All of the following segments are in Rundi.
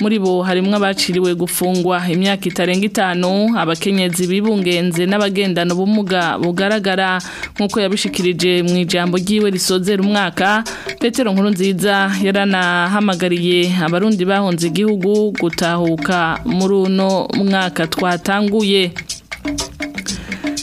muri bo harimo abaciriwe gufungwa imyaka itarenga itanu abakenyezi bibungenze n'abagendana ubumuga bugaragara nk'uko yabishikirije mu ijambo ry'iwe risozera umwaka petero nkuru nziza yaranahamagariye abarundi bahunze igihugu gutahuka muri uno mwaka twatanguye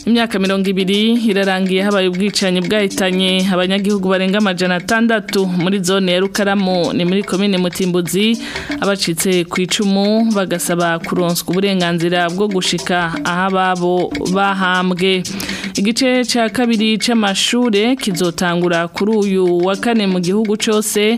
imyaka mirongo ibiri irarangiye habaye ubwicanyi bwahitanye abanyagihugu barenga amajana atandatu muri zone ya rukaramu ni muri komine mutimbuzi abacitse ku icumu bagasaba kuronswa uburenganzira bwo gushika aho ababo bahambwe igice cya kabiri cy'amashure kizotangura kuri uyu wa kane mu gihugu cyose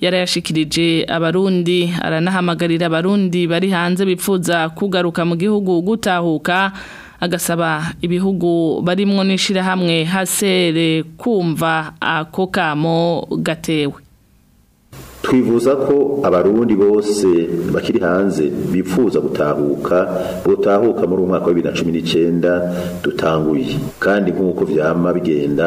yarayashikirije abarundi aranahamagarira abarundi bari hanze bipfuza kugaruka mu gihugu gutahuka agasaba ibihugu barimwo n'ishirahamwe hasere kumva ako kamo gatewe twifuza ko abarundi bose bakiri hanze bifuza gutahuka botahuka muri uyu mwaka wa bibiri cumi n'icyenda dutanguye kandi nk'uko byama bigenda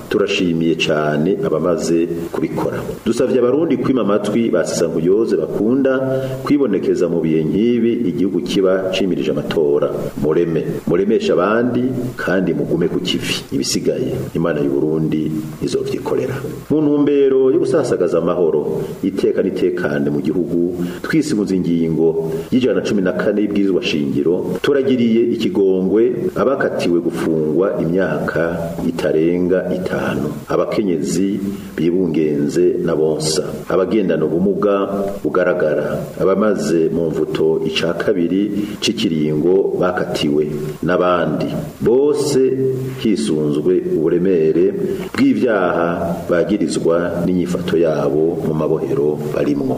turashimiye cyane abamaze kubikora dusavye abarundi kwima amatwi basisankuyoze bakunda kwibonekeza mu bihe nk'ibi igihugu kiba cimirije amatora mureme muremesha abandi kandi mugume ku kivi ibisigaye imana y'u Burundi izovyikorera mu ntumbero yo gusasagaza amahoro iteka n'itekane mu gihugu twisigunze ingingo y'ijana na cumi na kane y'ibwirizwa shingiro turagira yagiriye ikigongwe abakatiwe gufungwa imyaka itarenga itanu abakenyezi bibungenze bonsa abagendana ubumuga bugaragara abamaze mu mvuto icya kabiri cy'ikiringo bakatiwe n'abandi bose hisunzwe uburemere bw'ibyaha bagirizwa n'inyifato yabo mu mabohero barimwo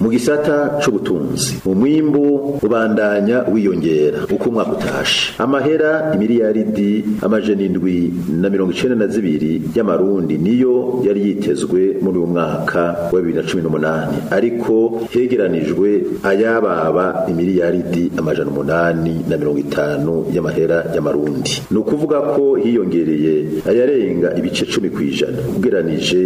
mu gisata c'ubutunzi umwimbu ubandanya wiyongera uko umwaka utashe amahera imiliyaridi amajana indwi na mirongo icenda na zibiri y'amarundi niyo yari yitezwe muri uyu mwaka wa bibiri na cumi n'umunani ariko hegeranijwe ayababa imiliyaridi amajana umunani na mirongo itanu y'amahera y'amarundi ni ukuvuga ko hiyongereye ayarenga ibice cumi ku ijana ugeranije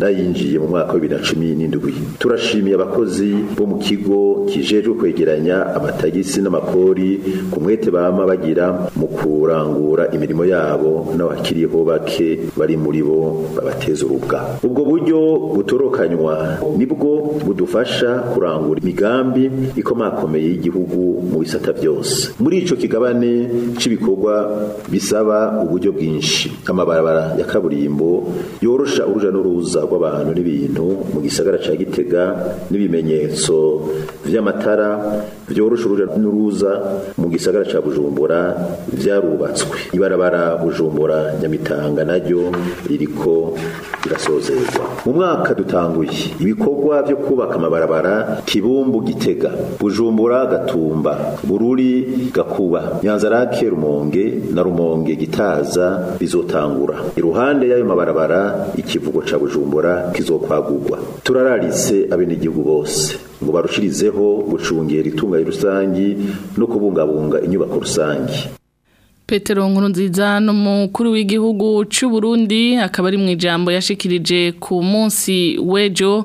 n'ayinjiye mu mwaka wa bibiri na cumi n'indwi turashimiye abakozi abakozi bo mu kigo kijejwe kwegeranya amatagisi n'amakori kumwete bama bagira mu kurangura imirimo yabo n'abakiriho bake bari muri bo babateza urubwa ubwo buryo butorokanywa nibwo budufasha kurangura imigambi ikomakomeye y'igihugu mu bisata byose muri icyo kigabane cyibikorwa bisaba uburyo bwinshi amabarabara ya kaburimbo yorosha uruja n'uruza rw'abantu n'ibintu mu gisagara ca Gitega n'ibimenye ibimenyetso by'amatara byorosha uruja n'uruza mu gisagara ca bujumbura byarubatswe ibarabara bujumbura nyamitanga naryo ririko birasozerwa mu mwaka dutanguye ibikorwa byo kubaka amabarabara kibumbu gitega bujumbura gatumba bururi gakuba nyanza rake rumonge na rumonge gitaza bizotangura iruhande y'ayo mabarabara ikivugo ca bujumbura kizokwagurwa turararitse abenegihugu bose ngo barushirizeho gushungera itunga rusange no kubungabunga inyubako rusange Petero nkurunziza no mukuru w'igihugu cy'u Burundi akaba ari mu ijambo yashikirije ku munsi wejo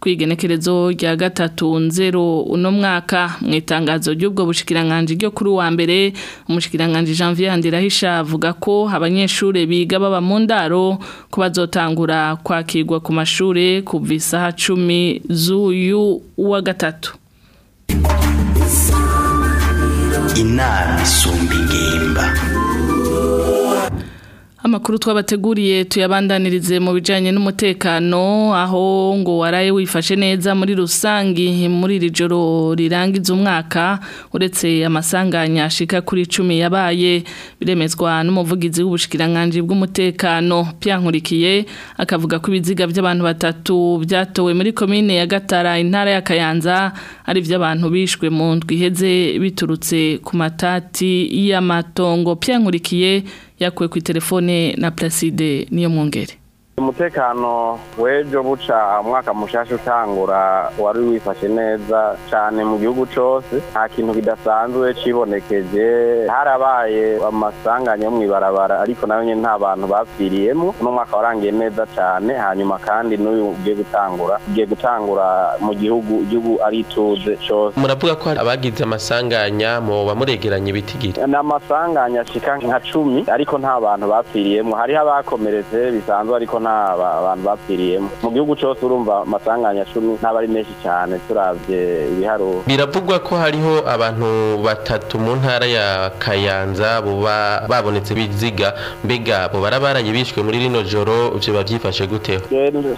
kwigenekerezo rya gatatu nzero uno mwaka mu itangazo ry'ubwo bushikiranganji ryo kuri wa mbere umushikiranganji Janvier Handirahisha avuga ko abanyeshuri biga baba mu ndaro ko bazotangura kwakirwa ku mashuri kuva isaha 10 z'uyu wa gatatu inama isumba ingimba amakuru twabateguriye tuyabandanirize mu bijyanye n'umutekano aho ngo waraye wifashe neza muri rusange muri iri joro rirangiza umwaka uretse amasanganya ashika kuri icumi yabaye biremezwa n'umuvugizi w'ubushikiranganji bw'umutekano Nkurikiye akavuga ko ibiziga by'abantu batatu byatowe muri komine ya gatara intara ya Kayanza ari by’abantu bishwe mu ndwiheze biturutse ku matati y'amatongo Nkurikiye yakuwe ku telefone na Placide niyo mwungere umutekano w'ejo buca umwaka mushasha utangura wari wifashe neza cyane mu gihugu cyose nta kintu kidasanzwe cibonekeje harabaye amasanganya yo mw'ibarabara ariko nayo nta bantu bapfiriyemo uno mwaka warangiye neza cyane hanyuma kandi n'uyu ugiye gutangura ugiye gutangura mu gihugu igihugu ari ituze cyose muravuga ko abagize amasanganya mu bamuregeranye ibitigiri ni amasanganya ashika nka cumi ariko nta bantu bapfiriyemo hariho abakomeretse bisanzwe ariko nta bantu bapfiriyemo mu gihugu cyose urumva amasanganya cumi ntaba ari menshi cyane turabye ibiharo biravugwa ko hariho abantu batatu mu ntara ya kayanza buba babonetse biziga mbega bo barabaraye bishwe muri rino joro biba byifashe guteho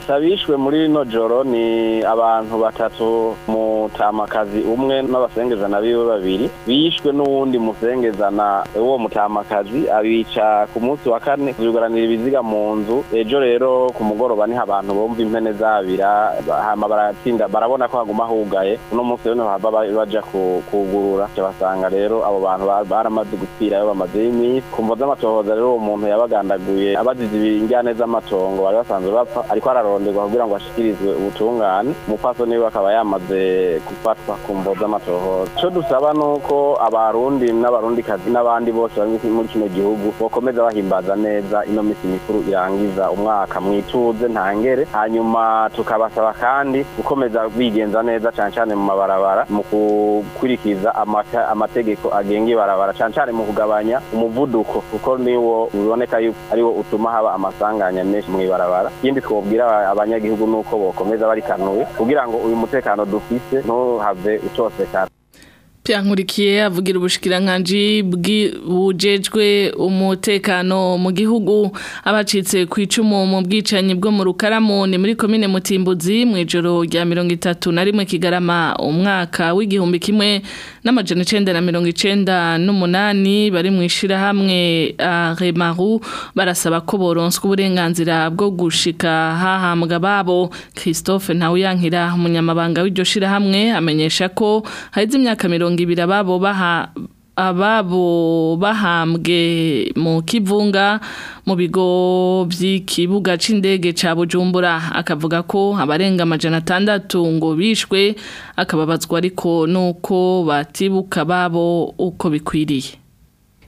abishwe muri rino joro ni abantu batatu mutamakazi umwe n'abasengezana biwe babiri bishwe n'uwundi musengezana w'uwo mutamakazi abica ku munsi wa kane kujuguranira ibiziga mu nzu ejo rero rero ku mugoroba niho abantu bumva impene zabira hama baratsinda barabona ko haguma hugaye uno munsi rero bahava baja kugurura basanga rero abo bantu baramaze gupfirayo bamaze iminsi kumva z'amatohoza rero uwo muntu yabagandaguye abazize ibinjyane z'amatongo bari basanzwe bapfa ariko araronderwa kugira ngo ashikirizwe ubutungane umupfasoni we akaba yamaze gufatwa ku mvo z'amatohoza ico dusaba nuko abarundi n'abarundikazi n'abandi bose bari muri kino gihugu bokomeza bahimbaza neza ino misi mikuru irangiza umwaka mwaka mu ituze nta ngere hanyuma tukabasaba kandi gukomeza bigenza neza cyane cyane mu mabarabara mu gukurikiza amategeko agenga ibarabara cyane cyane mu kugabanya umuvuduko kuko niwo biboneka yuko ariwo utuma haba amasanganya menshi mu ibarabara ikindi twabwira abanyagihugu ni uko bokomeza barikanuye kugira ngo uyu mutekano dufise ntuhave utosekana nkurikiye avugira ubushikiranganji bujejwe umutekano mu gihugu abacitse ku icumu mu bwicanyi bwo mu rukaramu ni muri komine mutimbuzi mu ijoro rya mirongo itatu na rimwe kigarama umwaka w'igihumbi kimwe n'amajana icenda na mirongo icenda n'umunani bari mu ishirahamwe remaru barasaba ko boronswa uburenganzira bwo gushika hahambwa babo christophe ntawuyankira umunyamabanga w'iryo shirahamwe amenyesha ko haheze imyaka mirongo gutanga ibiraba bo baha ababo bahambwe mu kivunga mu bigo by'ikibuga c'indege ca Bujumbura akavuga ko abarenga amajana atandatu ngo bishwe akababazwa ariko nuko batibuka babo uko bikwiriye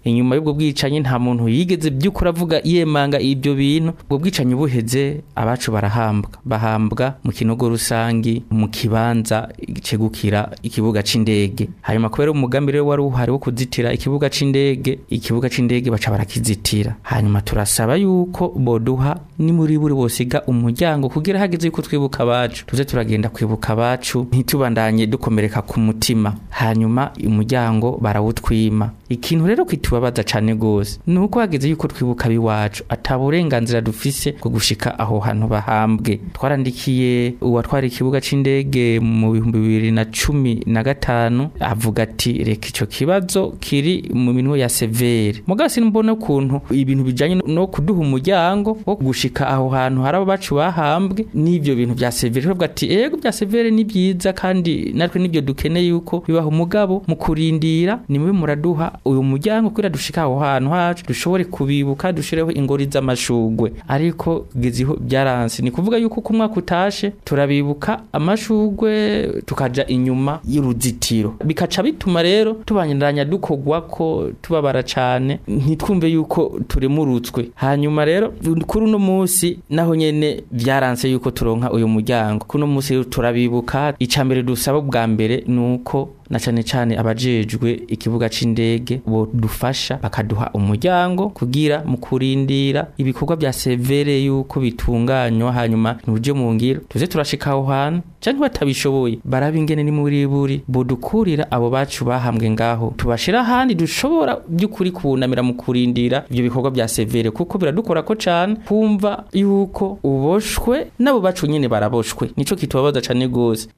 inyuma y'ubwo bwicanyi nta muntu yigeze by'ukuri avuga yemanga ibyo bintu ubwo bwicanyi buheze abacu barahambwa bahambwa mu kinogo rusange mu kibanza kigukira ikibuga cy'indege hanyuma kubera umugambi rero wari uhari wo kuzitira ikibuga cy'indege ikibuga cy'indege baca barakizitira hanyuma turasaba yuko boduha ni muri buri bosiga umuryango kugira hageze yuko twibuka abacu tuze turagenda kwibuka abacu ntitubandanye dukomereka ku mutima hanyuma umuryango barawutwima ikintu rero kitu ikitubabaza cyane rwose ni uko hageze yuko twibuka biwacu ataburenganzira dufise bwo gushika aho hantu bahambwe twarandikiye uwatwara ikibuga c'indege mu bihumbi bibiri na na cumi gatanu avuga ati reka ico kibazo kiri mu minwe ya severe mugasi mbone kuntu ibintu bijanye no kuduha umuryango wo gushika aho hantu harabo bacu bahambwe nibyo bintu bya severe bavuga ati ego bya severe ni byiza kandi natwe nibyo dukeneye yuko bibaha umugabo mu kurindira nimwe muraduha uyu muryango kugira dushika aho hantu hacu dushobore kubibuka dushireho ingori z'amashugwe ariko giziho byaransi ni kuvuga yuko ku mwaka turabibuka amashugwe tukaja inyuma y'uruzitiro bikaca bituma rero tubanyenderanya dukogwa ko tubabara cyane ntitwumve yuko turemurutswe hanyuma rero kuri uno munsi naho nyene byaranse yuko turonka uyu muryango kuno munsi turabibuka icambere dusaba bwa mbere nuko na cyane cyane abajejwe ikibuga cy’indege bo dufasha bakaduha umuryango kugira mu kurindira ibikorwa bya severe yuko bitunganywa hanyuma nuje mu ngiro tuze turashika aho hantu cyangwa batabishoboye barabingene ni muri buri budukurira abo bacu bahambwe ngaho tubashira ahandi dushobora byukuri kunamira mu kurindira ibyo bikorwa bya severe kuko biradukora ko cyane kumva yuko uboshwe nabo bacu nyene baraboshwe nico kitubabaza cyane gose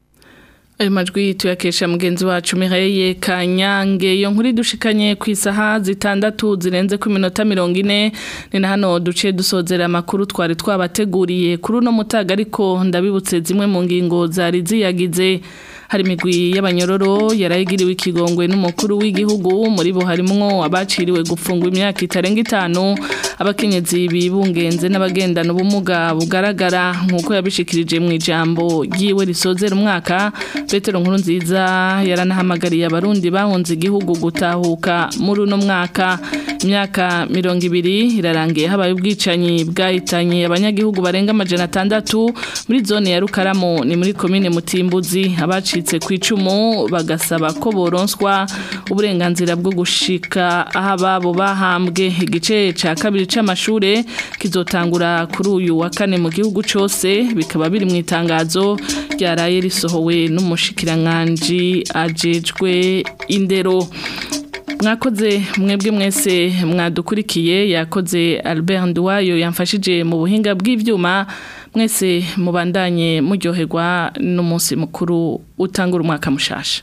ayo majwi tuyakesha mugenzi wacu Mireye Kanyange iyo nkuri dushikanye ku isaha zitandatu zirenze ku minota mirongo ine ni na hano duciye dusozera amakuru twari twabateguriye kuri uno mutaga ariko ndabibutse zimwe mu ngingo zari ziyagize hari imigwi y'abanyororo yarayigiriwe ikigongwe n'umukuru w'igihugu muri bo harimwo abaciriwe gufungwa imyaka itarenga itanu abakenyezi bibungenze n'abagendana ubumuga bugaragara nk'uko yabishikirije mu ijambo giwe risozera umwaka petero nkuru nziza yaranahamagariye abarundi bahunze igihugu gutahuka muri uno mwaka imyaka mirongo ibiri irarangiye habaye ubwicanyi bwahitanye abanyagihugu barenga amajana atandatu muri zone ya rukaramo ni muri komine mutimbuzi abacitse ku icumu bagasaba ko boronswa uburenganzira bwo gushika aha babo bahambwe igice cya kabiri c'amashure kizotangura kuri uyu wa kane mu gihugu cose bikaba biri mu itangazo ryaraye risohowe n'umushikiranganji ajejwe indero mwakoze mwebwe mwese mwadukurikiye yakoze Albert Nduwayo yamfashije mu buhinga bw'ivyuma mwese mubandanye muryoherwa n'umunsi mukuru utangura umwaka mushasha